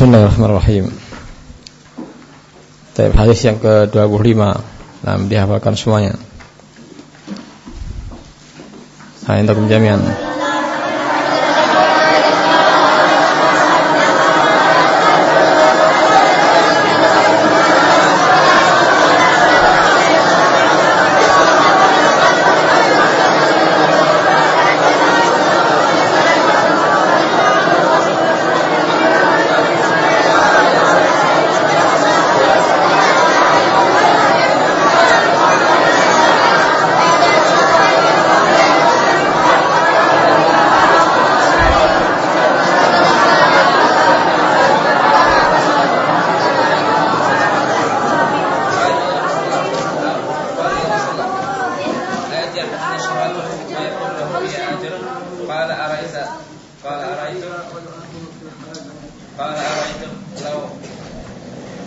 Bismillahirrahmanirrahim. Tapi hadis yang ke-25 Nah, dihafalkan semuanya. Nah, untuk jami'an.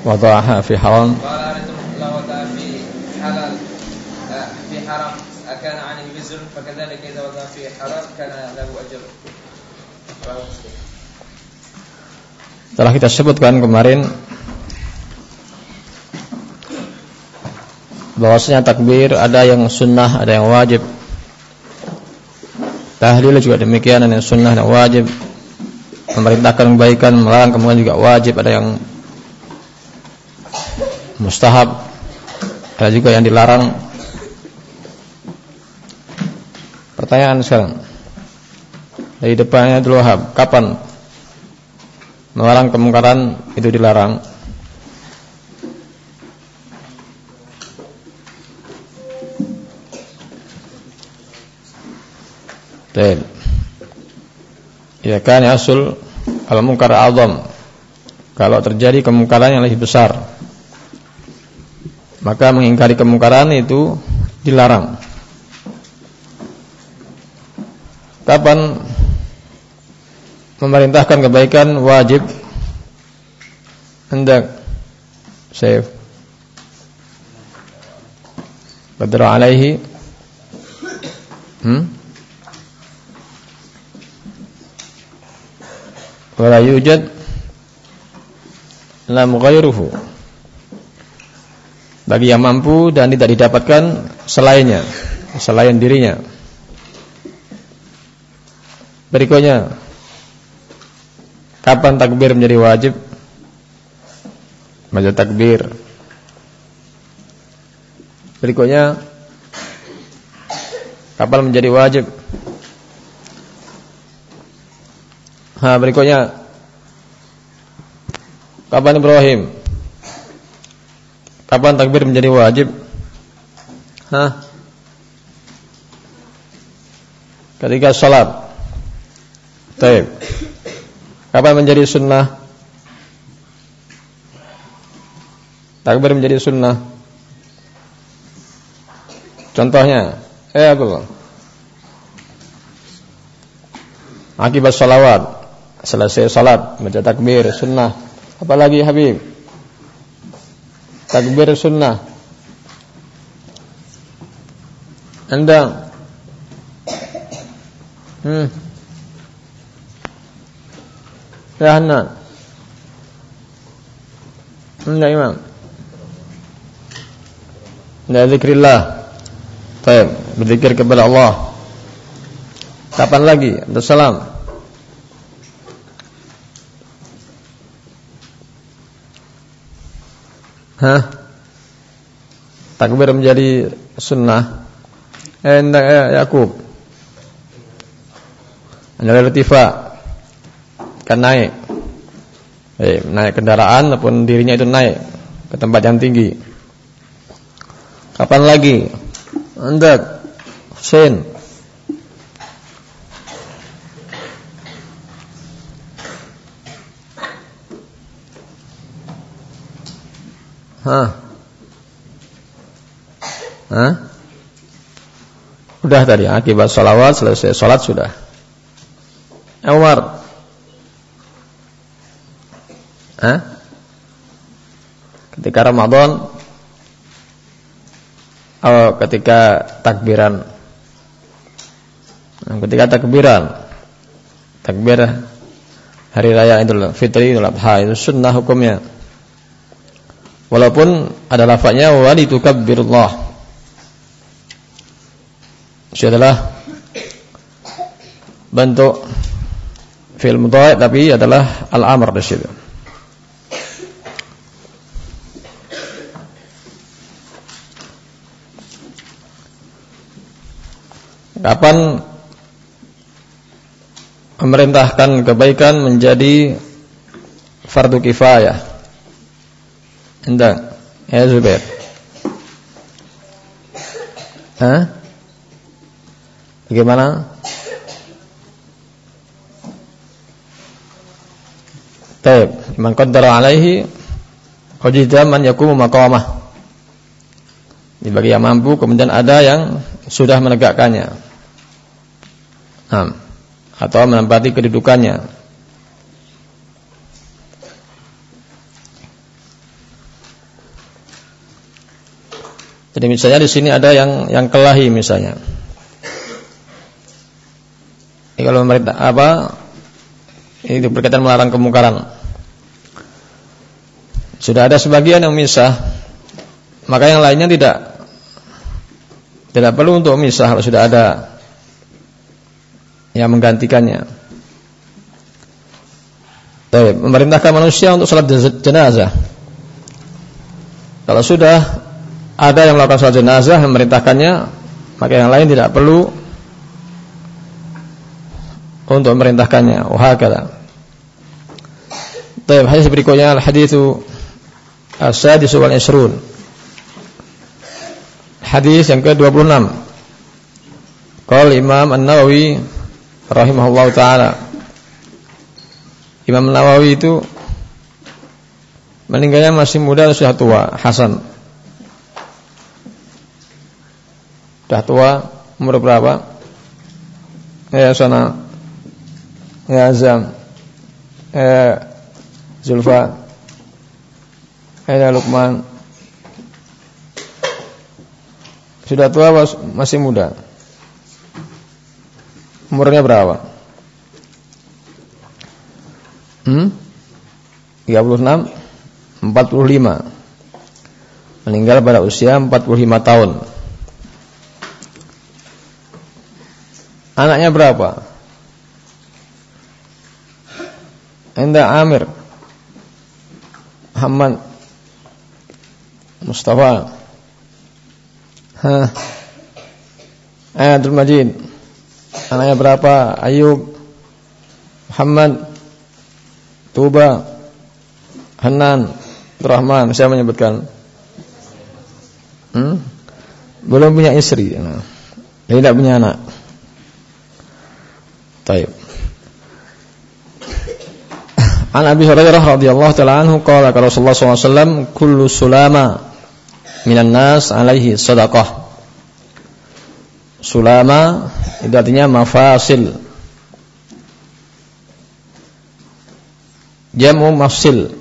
وضعها في حرام قال لو وضع في حلال في حرام كان عليه وزر فكذلك إذا وضع في حرام كان له أجر Telah kita sebutkan kemarin bahwasanya takbir ada yang sunnah, ada yang wajib. Tahlil juga demikian, ada yang sunnah dan wajib. Memerintahkan kebaikan, melarang kemudian juga wajib, ada yang mustahab ada juga yang dilarang. Pertanyaan sekarang. Dari depannya dulu Wahab kapan melarang kemungkaran itu dilarang? Dan Ya kan asul kalau mungkar azam kalau terjadi kemungkaran yang lebih besar maka mengingkari kemungkaran itu dilarang. Kapan memerintahkan kebaikan wajib hendak saya Badra alaihi hmm? Wala yujad lam ghairuhu bagi yang mampu dan tidak didapatkan selainnya, selain dirinya. Berikutnya, kapan takbir menjadi wajib? Baca takbir. Berikutnya, kapan menjadi wajib? Ha, berikutnya, kapan Ibrahim? Kapan takbir menjadi wajib? Hah? Ketika sholat. Taib. Kapan menjadi sunnah? Takbir menjadi sunnah. Contohnya, eh Abdullah. Akibat salawat, selesai salat, baca takbir, sunnah. Apalagi Habib? takbir sunnah. Anda? Hmm. Ya Hanan anda imam. Anda zikrillah. Baik berzikir kepada Allah. Kapan lagi? Abdul Salam Hah? Takbir menjadi sunnah. Eh, eh Yakub. Anda irtifa. Kan naik. Eh, naik kendaraan ataupun dirinya itu naik ke tempat yang tinggi. Kapan lagi? Anda Hussein Hah? Hah? Udah tadi akibat salawat selesai salat sudah. Umar. Hah? Ketika Ramadan oh, ketika takbiran ketika takbiran takbir hari raya Idul Fitri Idul Adha itu sunnah hukumnya. Walaupun ada lafaznya walitukabbirullah. Itu adalah bentuk film mudhari tapi adalah al-amr di situ. Kapan memerintahkan kebaikan menjadi fardu kifayah. Entah, ya Zubair. Hah? Bagaimana? Taib, man qaddara alaihi wajida man yakumu maqamah. Dibagi yang mampu kemudian ada yang sudah menegakkannya. Nah atau menempati kedudukannya. Jadi misalnya di sini ada yang yang kelahi misalnya. Ini kalau pemerintah apa ini berkaitan melarang kemungkaran. Sudah ada sebagian yang misah, maka yang lainnya tidak tidak perlu untuk misah kalau sudah ada yang menggantikannya. Tapi memerintahkan manusia untuk salat jenazah. Kalau sudah ada yang melakukan salat jenazah memerintahkannya, maka yang lain tidak perlu untuk memerintahkannya. Wahakala. Baik, hadis berikutnya al-haditsu as-sadis wal isrun. Hadis yang ke-26. Qala Imam An-Nawawi rahimahullah taala. Imam Nawawi itu meninggalnya masih muda atau sudah tua? Hasan. Sudah tua, umur berapa? Ya sana. Ya Azam. Ya Zulfa. Ya Lukman. Sudah tua masih muda? Umurnya berapa? Hmm? 36 45 Meninggal pada usia 45 tahun Anaknya berapa? Enda Amir Muhammad Mustafa Hah Abdul Majid Anaknya berapa? Ayub, Muhammad, Tuba, Hanan, Rahman. Saya menyebutkan. Hmm? Belum punya istri. Nah. tidak punya anak. Taib. An Abi Hurairah radhiyallahu taala anhu qala qala Rasulullah sallallahu alaihi wasallam kullu sulama minan nas alaihi sadaqah Sulama itu artinya mafasil. Jamu mafsil.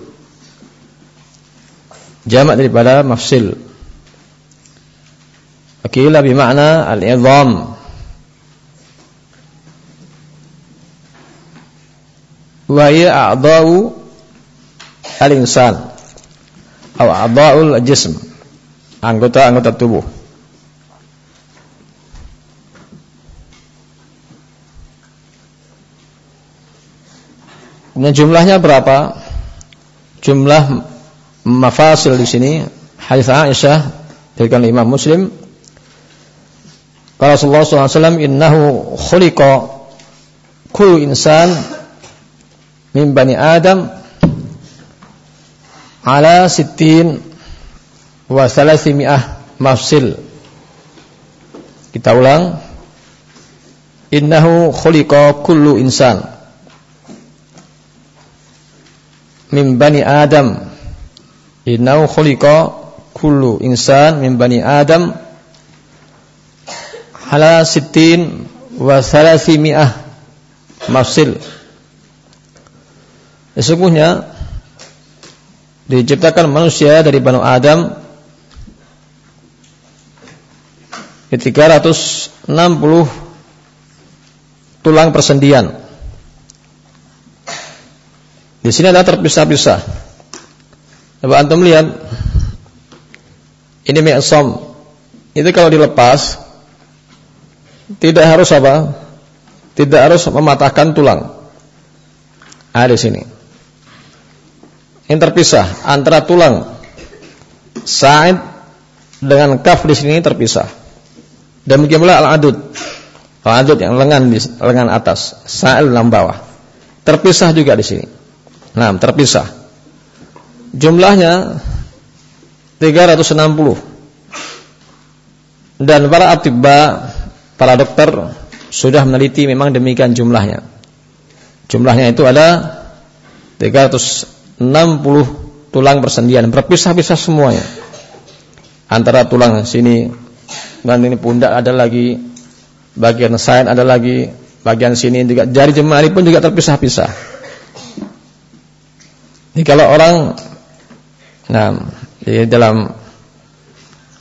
Jamak daripada mafsil. Akila bermakna al-idham. Wa hiya a'dha'u al-insan. Atau a'dha'ul jism. Anggota-anggota tubuh. Kemudian jumlahnya berapa? Jumlah mafasil di sini hadis Aisyah dari Imam Muslim Rasulullah SAW innahu khuliqa kullu insan min bani Adam ala sittin wa thalathimi'ah mafsil kita ulang innahu khuliqa kullu insan min bani Adam. Innahu khuliqa kullu insan min bani Adam ala sittin wa mi'ah mafsil. Sesungguhnya diciptakan manusia dari Bani Adam 360 tulang persendian Di sini ada terpisah-pisah. Coba antum lihat. Ini mi'som. Itu kalau dilepas tidak harus apa? Tidak harus mematahkan tulang. Ada di sini. Yang terpisah antara tulang sa'id dengan kaf di sini terpisah. Demikian pula al-adud. Al-adud yang lengan di lengan atas, sa'il dalam bawah. Terpisah juga di sini. Nah, terpisah. Jumlahnya 360. Dan para atibba, para dokter sudah meneliti memang demikian jumlahnya. Jumlahnya itu ada 360 tulang persendian, berpisah-pisah semuanya. Antara tulang sini dan ini pundak ada lagi, bagian sayap ada lagi, bagian sini juga jari jemari pun juga terpisah-pisah. Jadi kalau orang nah di dalam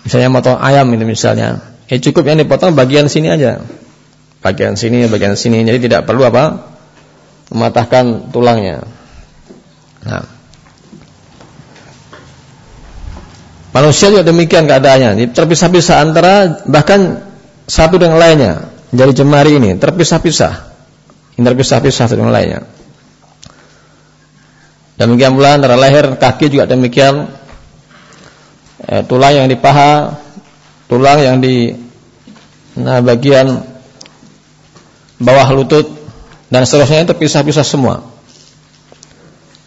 misalnya motong ayam ini misalnya, ya cukup yang dipotong bagian sini aja. Bagian sini, bagian sini. Jadi tidak perlu apa? mematahkan tulangnya. Nah. Manusia juga demikian keadaannya. Terpisah-pisah antara bahkan satu dengan lainnya. Jari jemari ini terpisah-pisah. Ini terpisah-pisah satu dengan lainnya. Demikian pula antara leher kaki juga demikian. Eh, tulang yang di paha, tulang yang di nah bagian bawah lutut dan seterusnya terpisah-pisah semua.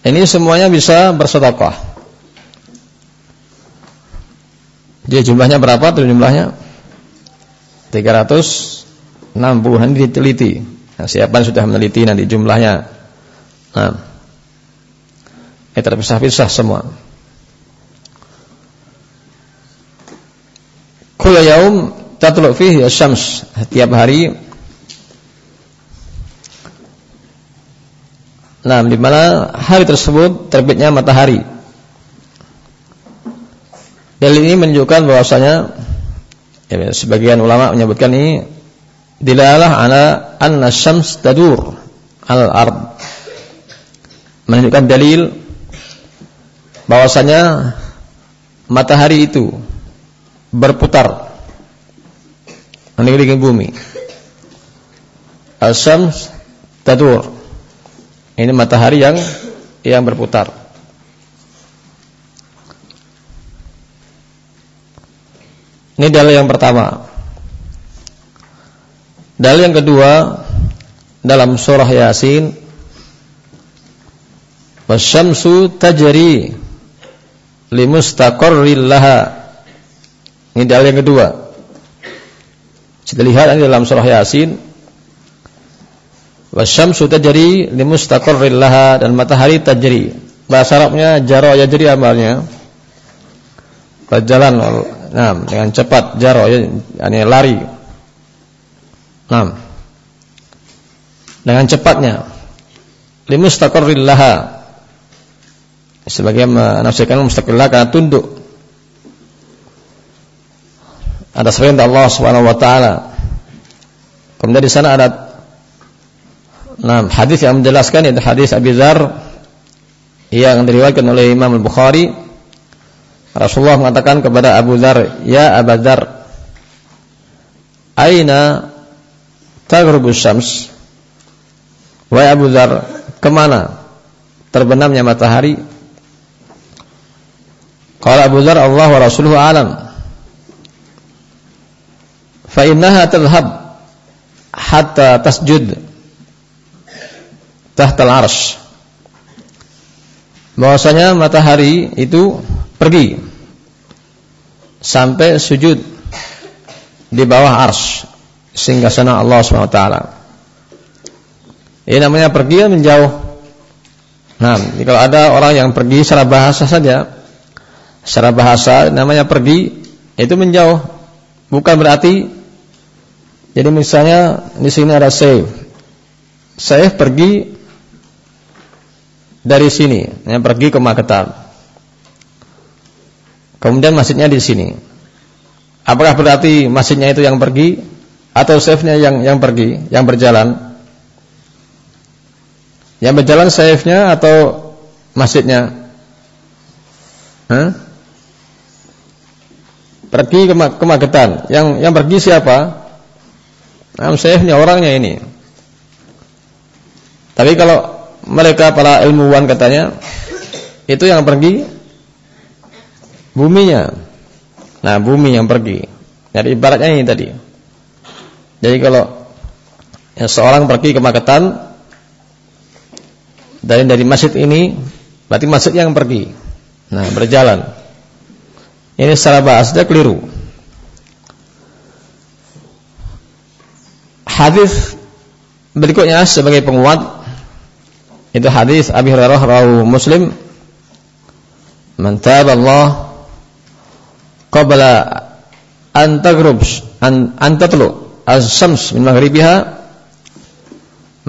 Ini semuanya bisa bersedekah. Dia jumlahnya berapa tuh jumlahnya? 360 ini diteliti. Nah, siapa yang sudah meneliti nanti jumlahnya? Nah, ini terpisah-pisah semua. Kula yaum tatlu fihi asy-syams. Setiap hari Nah, di mana hari tersebut terbitnya matahari. Dalil ini menunjukkan bahwasanya ya, sebagian ulama menyebutkan ini dilalah ala anna syams tadur al ard. Menunjukkan dalil bahwasanya matahari itu berputar mengelilingi bumi. Al-syams tadur ini matahari yang yang berputar. Ini dalil yang pertama. Dalil yang kedua dalam surah Yasin Wasyamsu tajri limustaqarril laha. Ini dalil yang kedua. Kita lihat dalam surah Yasin Wasyamsu tajri limustaqarril laha dan matahari tajri. Bahasa Arabnya jaro ya jadi amalnya. Berjalan nah, dengan cepat jaro ya yani lari. Nah. Dengan cepatnya. Limustaqarril laha. Sebagian menafsirkan mustaqil karena tunduk. Ada perintah Allah Subhanahu wa taala. Kemudian di sana ada Nah, hadis yang menjelaskan itu hadis Abi Dzar yang diriwayatkan oleh Imam Al-Bukhari. Rasulullah mengatakan kepada Abu Dzar, "Ya Abu Dzar, aina taghrubu syams?" Wahai Abu Dzar, ke mana terbenamnya matahari? Qala Abu Dzar, Allah wa Rasuluhu alam. Fa innaha tadhhab hatta tasjud tahtal arsh. Bahwasanya matahari itu pergi sampai sujud di bawah arsh sehingga sana Allah SWT. Ini namanya pergi menjauh? Nah kalau ada orang yang pergi secara bahasa saja secara bahasa namanya pergi itu menjauh bukan berarti jadi misalnya di sini ada save saya pergi dari sini, yang pergi ke Magetan. Kemudian masjidnya di sini. Apakah berarti masjidnya itu yang pergi atau safe-nya yang yang pergi, yang berjalan? Yang berjalan safe-nya atau masjidnya? Hah? Pergi ke, ke Magetan. Yang yang pergi siapa? Nah, syekhnya orangnya ini. Tapi kalau mereka para ilmuwan katanya itu yang pergi buminya. Nah, bumi yang pergi. Jadi ibaratnya ini tadi. Jadi kalau ya, seorang pergi ke Magetan dari dari masjid ini berarti masjid yang pergi. Nah, berjalan. Ini secara bahasa keliru. Hadis berikutnya sebagai penguat itu hadis Abi Hurairah rawu Muslim. Man Allah qabla an taghrub an, an tatlu as-shams min maghribiha.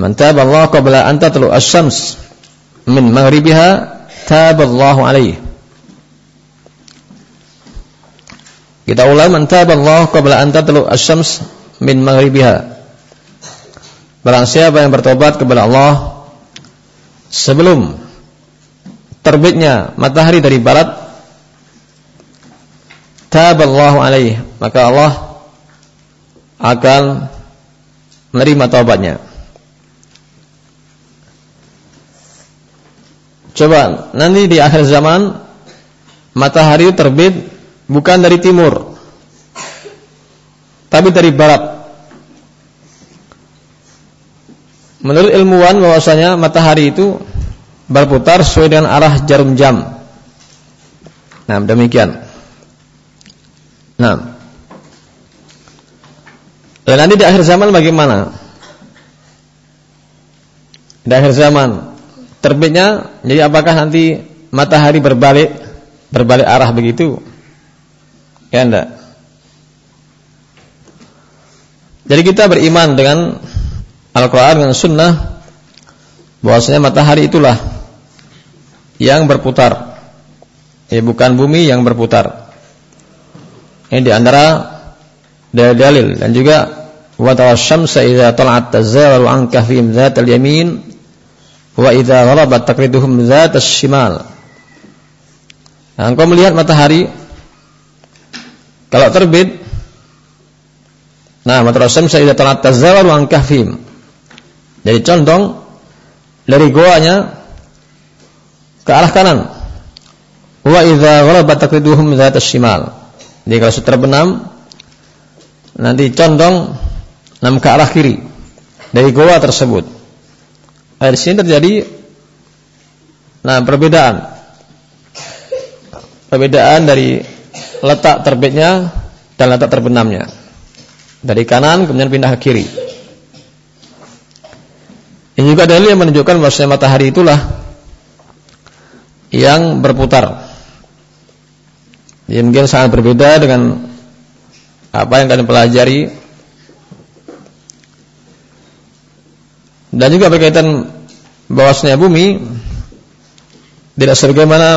Man Allah qabla an tatlu as-shams min maghribiha Allah alaihi Kita ulang man Allah qabla an tatlu as-shams min maghribiha. Barang siapa yang bertobat kepada Allah sebelum terbitnya matahari dari barat taballahu alaih maka Allah akan menerima taubatnya. Coba nanti di akhir zaman matahari terbit bukan dari timur tapi dari barat Menurut ilmuwan bahwasanya matahari itu berputar sesuai dengan arah jarum jam. Nah, demikian. Nah. Dan nanti di akhir zaman bagaimana? Di akhir zaman terbitnya jadi apakah nanti matahari berbalik berbalik arah begitu? Ya enggak? Jadi kita beriman dengan Al-Quran dan Sunnah bahwasanya matahari itulah yang berputar. Ya bukan bumi yang berputar. Ini di antara dalil dan juga wa tawasyamsa idza tala'at tazawalu an kahfihim dzatal yamin wa idza gharabat taqriduhum dzatas shimal. Nah, engkau melihat matahari kalau terbit Nah, matahari syamsa idza tala'at tazawalu an kahfihim jadi condong dari goanya ke arah kanan. Wa idza gharabat taqriduhum dzat shimal. Jadi kalau sudah terbenam nanti condong nam ke arah kiri dari goa tersebut. Nah, di sini terjadi nah perbedaan. Perbedaan dari letak terbitnya dan letak terbenamnya. Dari kanan kemudian pindah ke kiri. Ini juga dalil yang menunjukkan bahwa matahari itulah yang berputar. Dia mungkin sangat berbeda dengan apa yang kalian pelajari dan juga berkaitan bahwasanya bumi tidak sebagaimana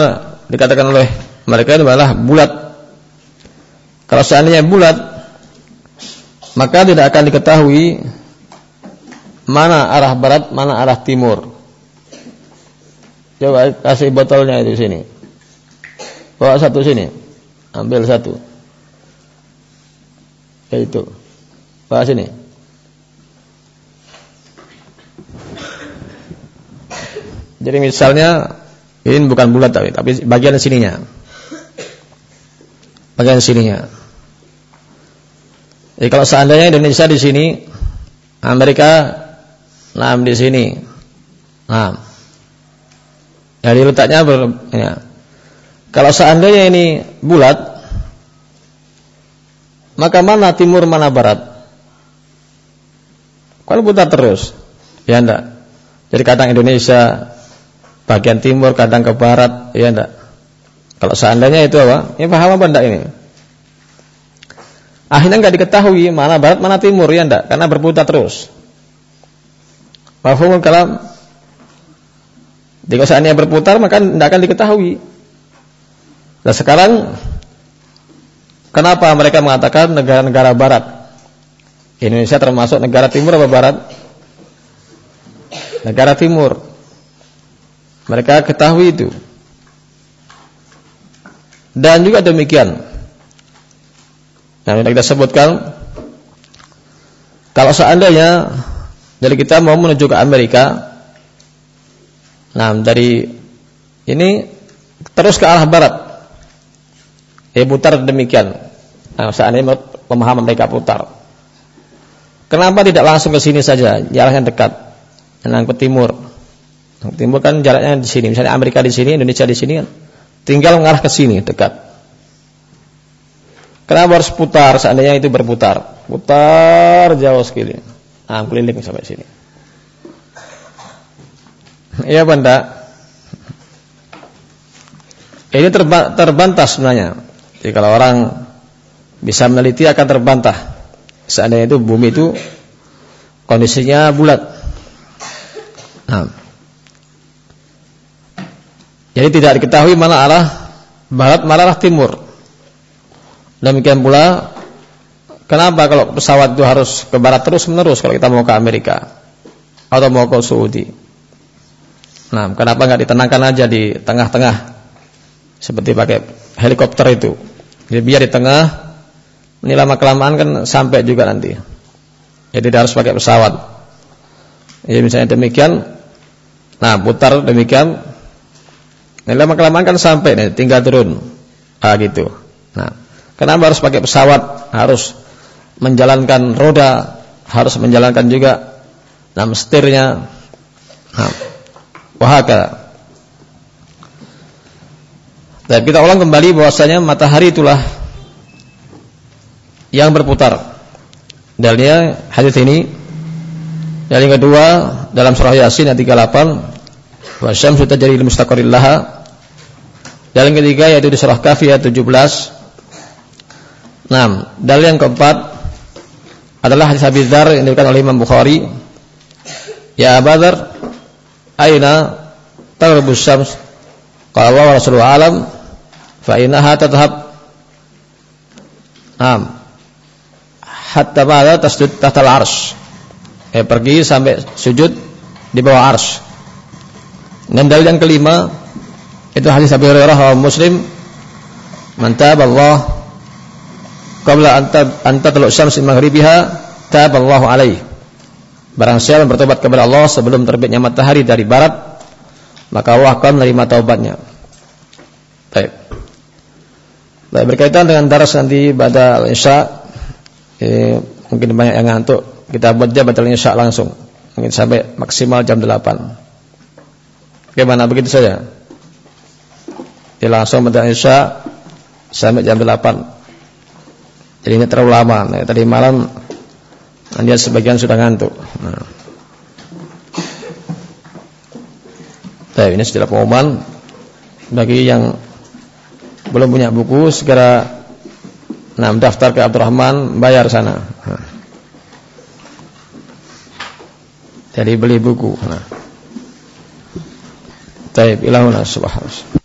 dikatakan oleh mereka itu adalah bulat. Kalau seandainya bulat, maka tidak akan diketahui Mana arah barat, mana arah timur? Coba kasih botolnya itu sini. Bawa satu sini. Ambil satu. Ya itu. Bawa sini. Jadi misalnya ini bukan bulat tapi tapi bagian sininya. Bagian sininya. Jadi kalau seandainya Indonesia di sini, Amerika Nah, di sini. Nah. Jadi letaknya ber, ya. Kalau seandainya ini bulat, maka mana timur mana barat? Kalau putar terus, ya enggak. Jadi kadang Indonesia bagian timur, kadang ke barat, ya enggak. Kalau seandainya itu apa? Ini paham apa enggak ini? Akhirnya enggak diketahui mana barat, mana timur, ya enggak, karena berputar terus. Mafhumul kalam. Jika seandainya berputar maka tidak akan diketahui. Nah sekarang kenapa mereka mengatakan negara-negara barat? Indonesia termasuk negara timur atau barat? Negara timur. Mereka ketahui itu. Dan juga demikian. Yang kita sebutkan kalau seandainya dari kita mau menuju ke Amerika, nah dari ini terus ke arah barat, ya putar demikian. Nah, seandainya pemahaman mereka putar. Kenapa tidak langsung ke sini saja, jaraknya dekat, dan ke timur. Ke timur kan jaraknya di sini, misalnya Amerika di sini, Indonesia di sini kan, tinggal mengarah ke sini dekat. Kenapa harus putar? Seandainya itu berputar, putar jauh sekali. Nah, keliling sampai sini. Iya benda. Ini terba terbantah sebenarnya. Jadi kalau orang bisa meneliti akan terbantah. Seandainya itu bumi itu kondisinya bulat. Nah. Jadi tidak diketahui mana arah barat, mana arah timur. Demikian pula Kenapa kalau pesawat itu harus ke barat terus menerus kalau kita mau ke Amerika atau mau ke Saudi? Nah, kenapa nggak ditenangkan aja di tengah-tengah seperti pakai helikopter itu? Jadi biar di tengah, ini lama kelamaan kan sampai juga nanti. Jadi harus pakai pesawat. Jadi misalnya demikian, nah putar demikian, ini lama kelamaan kan sampai nih, tinggal turun, ah gitu. Nah, kenapa harus pakai pesawat? Harus menjalankan roda, harus menjalankan juga nam setirnya. Wahaka. Dan kita ulang kembali bahwasanya matahari itulah yang berputar. Dalilnya hadis ini. Dan yang kedua dalam surah Yasin ayat 38 wa syamsu tajri li mustaqarril laha. Dan yang ketiga yaitu di surah Kahfi ayat 17. Nah, dalil yang keempat adalah hadis Abi Dzar yang diberikan oleh Imam Bukhari. Ya Abu Dzar, aina taghribus syams? Qala wa Rasulullah alam fa innaha tadhhab Naam. Hatta ba'da tasjud tahta al-arsy. Eh pergi sampai sujud di bawah arsy. Dan dalil yang kelima itu hadis Abi Hurairah Muslim Man Allah qabla anta teluk syams maghribiha taballahu alaih. Barang siapa bertobat kepada Allah sebelum terbitnya matahari dari barat, maka Allah akan menerima taubatnya. Baik. Baik, berkaitan dengan daras nanti pada Isya, eh, mungkin banyak yang ngantuk. Kita buat dia batal Isya langsung. Mungkin sampai maksimal jam 8. Bagaimana begitu saja? Dia langsung batal Isya sampai jam 8. Jadi ini terlalu lama. Nah, tadi malam dia sebagian sudah ngantuk. Nah. Nah, ini setelah pengumuman bagi yang belum punya buku segera nah daftar ke Abdurrahman bayar sana. Nah. Jadi beli buku. Nah. Taib ilahuna subhanahu